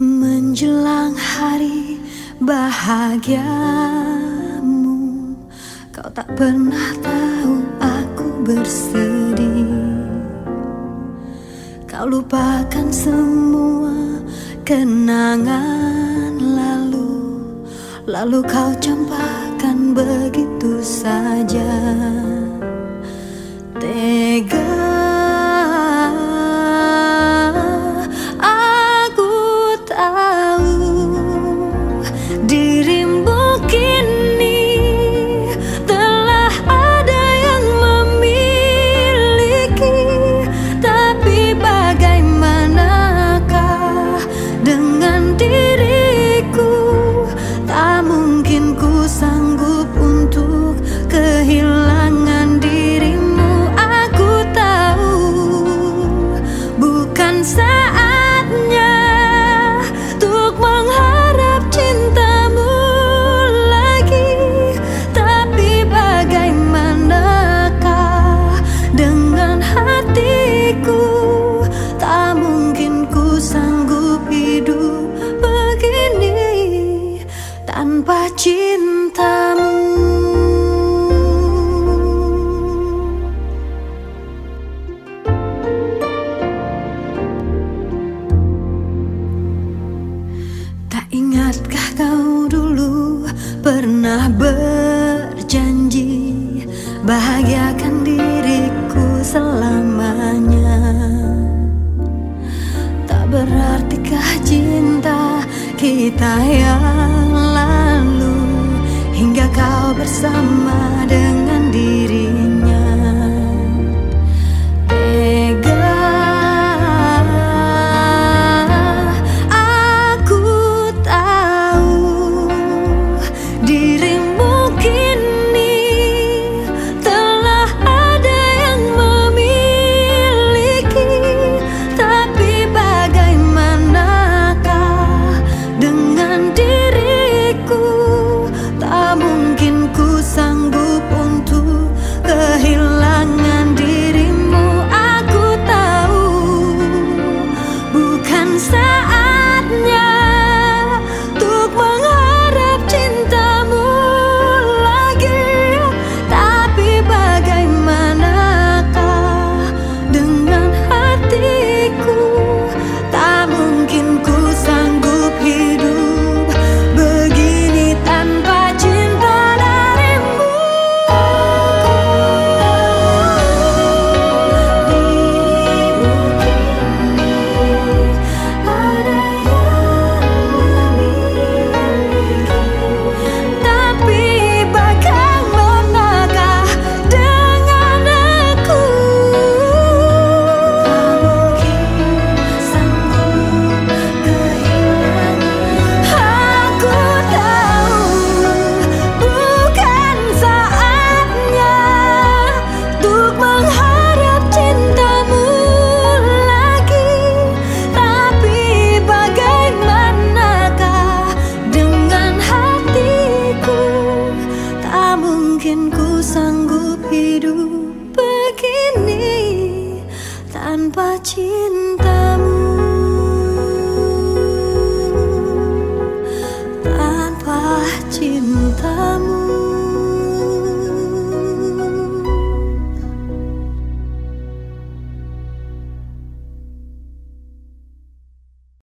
Menjelang hari bahagiamu Kau tak pernah tahu aku bersedih. Kau lupakan semua kenangan lalu Lalu kau campakkan begitu saja cintamu. Tak ingatkah kau dulu pernah berjanji Bahagiakan diriku selamanya? Tak berartikah cinta kita yang hingga kau bersama dengan mungkin ku sanggup hidup begini tanpa cinta.